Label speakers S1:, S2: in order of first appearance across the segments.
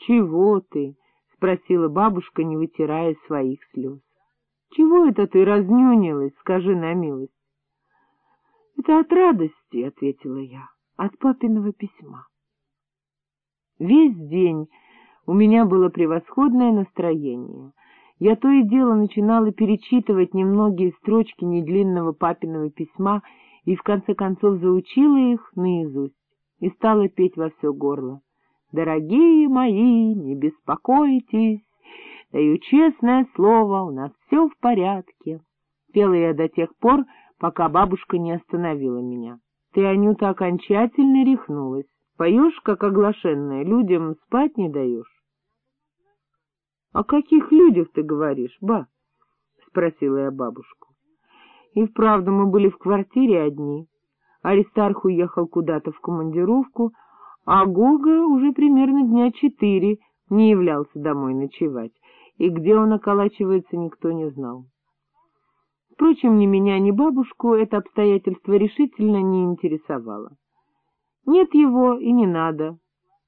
S1: — Чего ты? — спросила бабушка, не вытирая своих слез. — Чего это ты разнюнилась, скажи на милость? — Это от радости, — ответила я, — от папиного письма. Весь день у меня было превосходное настроение. Я то и дело начинала перечитывать немногие строчки недлинного папиного письма и в конце концов заучила их наизусть и стала петь во все горло. «Дорогие мои, не беспокойтесь, даю честное слово, у нас все в порядке». Пела я до тех пор, пока бабушка не остановила меня. «Ты, Анюта, окончательно рехнулась. Поешь, как оглашенная, людям спать не даешь». — О каких людях ты говоришь, ба? — спросила я бабушку. И вправду мы были в квартире одни. Аристарх уехал куда-то в командировку, а Гога уже примерно дня четыре не являлся домой ночевать, и где он околачивается, никто не знал. Впрочем, ни меня, ни бабушку это обстоятельство решительно не интересовало. Нет его и не надо.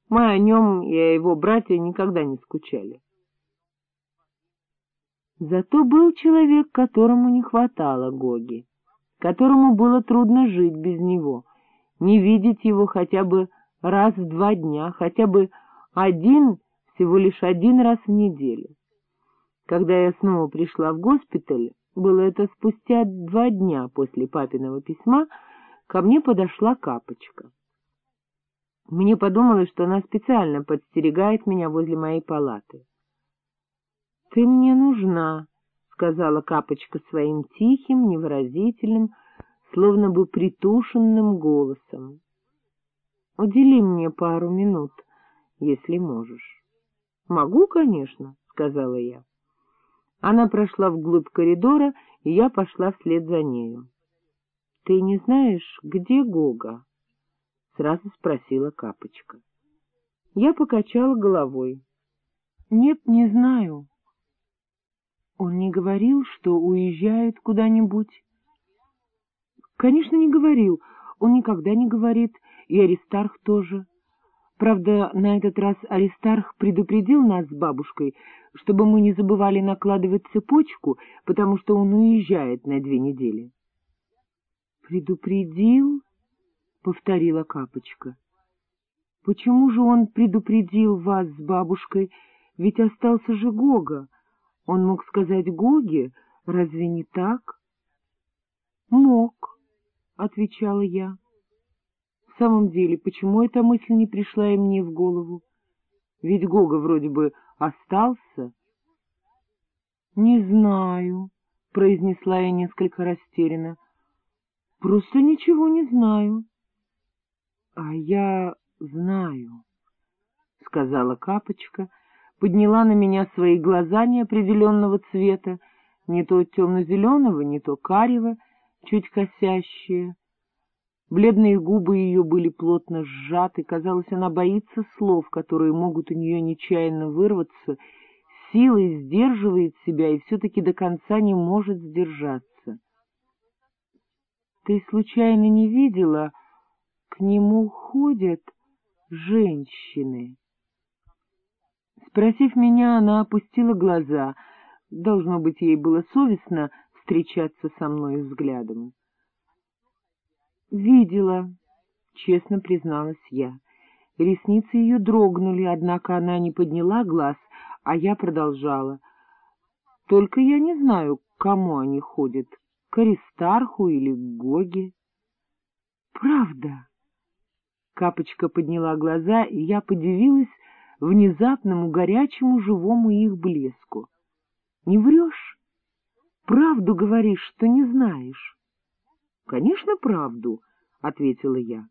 S1: Мы о нем и о его брате никогда не скучали. Зато был человек, которому не хватало Гоги, которому было трудно жить без него, не видеть его хотя бы раз в два дня, хотя бы один, всего лишь один раз в неделю. Когда я снова пришла в госпиталь, было это спустя два дня после папиного письма, ко мне подошла Капочка. Мне подумалось, что она специально подстерегает меня возле моей палаты. — Ты мне нужна, — сказала Капочка своим тихим, невыразительным, словно бы притушенным голосом. — Удели мне пару минут, если можешь. — Могу, конечно, — сказала я. Она прошла вглубь коридора, и я пошла вслед за нею. — Ты не знаешь, где Гога? — сразу спросила Капочка. Я покачала головой. — Нет, не знаю. Он не говорил, что уезжает куда-нибудь? Конечно, не говорил. Он никогда не говорит, и Аристарх тоже. Правда, на этот раз Аристарх предупредил нас с бабушкой, чтобы мы не забывали накладывать цепочку, потому что он уезжает на две недели. — Предупредил? — повторила Капочка. — Почему же он предупредил вас с бабушкой? Ведь остался же Гога. Он мог сказать Гоге, разве не так? — Мог, — отвечала я. В самом деле, почему эта мысль не пришла и мне в голову? Ведь Гога вроде бы остался. — Не знаю, — произнесла я несколько растерянно. — Просто ничего не знаю. — А я знаю, — сказала Капочка, — подняла на меня свои глаза неопределенного цвета, не то темно-зеленого, не то карего, чуть косящие. Бледные губы ее были плотно сжаты, казалось, она боится слов, которые могут у нее нечаянно вырваться, силой сдерживает себя и все-таки до конца не может сдержаться. — Ты случайно не видела? К нему ходят женщины. Спросив меня, она опустила глаза. Должно быть, ей было совестно встречаться со мной взглядом. «Видела», — честно призналась я. Ресницы ее дрогнули, однако она не подняла глаз, а я продолжала. «Только я не знаю, к кому они ходят, к Аристарху или к Гоге». «Правда?» Капочка подняла глаза, и я подивилась, внезапному горячему живому их блеску. — Не врешь? Правду говоришь, что не знаешь? — Конечно, правду, — ответила я.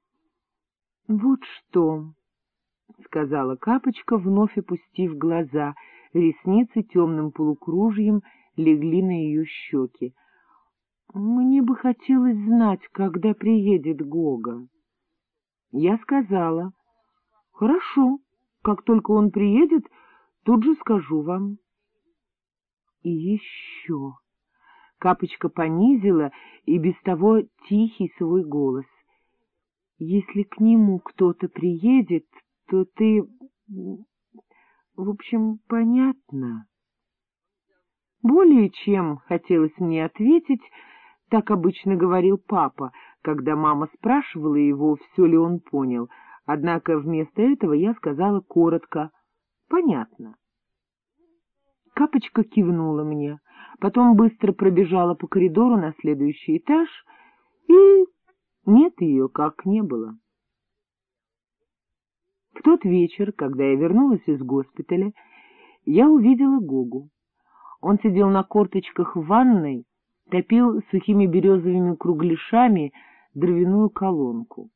S1: — Вот что, — сказала Капочка, вновь опустив глаза, ресницы темным полукружьем легли на ее щеки. — Мне бы хотелось знать, когда приедет Гога. Я сказала. — Хорошо. Как только он приедет, тут же скажу вам. И еще... Капочка понизила и без того тихий свой голос. Если к нему кто-то приедет, то ты в общем, понятно. Более чем хотелось мне ответить, так обычно говорил папа, когда мама спрашивала его, все ли он понял, однако вместо этого я сказала коротко «понятно». Капочка кивнула мне, потом быстро пробежала по коридору на следующий этаж, и нет ее как не было. В тот вечер, когда я вернулась из госпиталя, я увидела Гогу. Он сидел на корточках в ванной, топил сухими березовыми кругляшами дровяную колонку.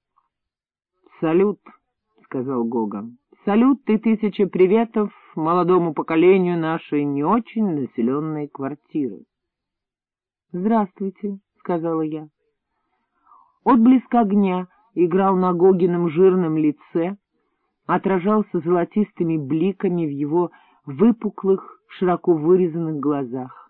S1: — Салют, — сказал Гога. — Салют и тысяча приветов молодому поколению нашей не очень населенной квартиры. — Здравствуйте, — сказала я. Отблеск огня играл на Гогином жирном лице, отражался золотистыми бликами в его выпуклых, широко вырезанных глазах.